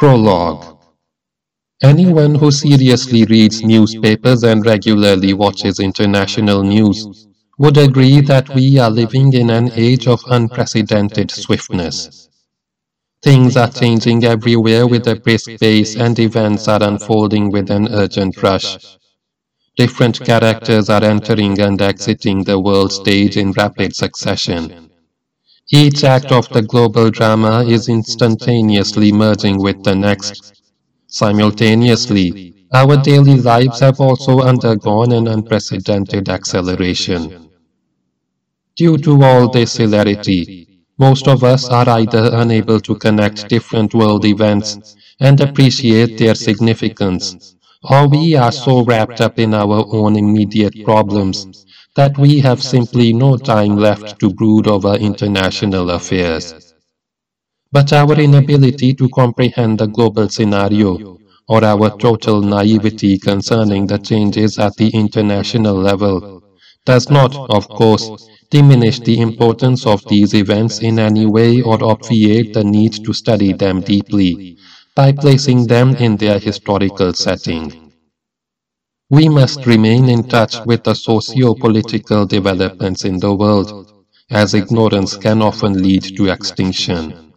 Prologue Anyone who seriously reads newspapers and regularly watches international news would agree that we are living in an age of unprecedented swiftness. Things are changing everywhere with a brisk pace and events are unfolding with an urgent rush. Different characters are entering and exiting the world stage in rapid succession. Each act of the global drama is instantaneously merging with the next. Simultaneously, our daily lives have also undergone an unprecedented acceleration. Due to all this celerity, most of us are either unable to connect different world events and appreciate their significance, or we are so wrapped up in our own immediate problems that we have simply no time left to brood over international affairs. But our inability to comprehend the global scenario, or our total naivety concerning the changes at the international level, does not, of course, diminish the importance of these events in any way or obviate the need to study them deeply, by placing them in their historical setting. We must remain in touch with the socio-political developments in the world, as ignorance can often lead to extinction.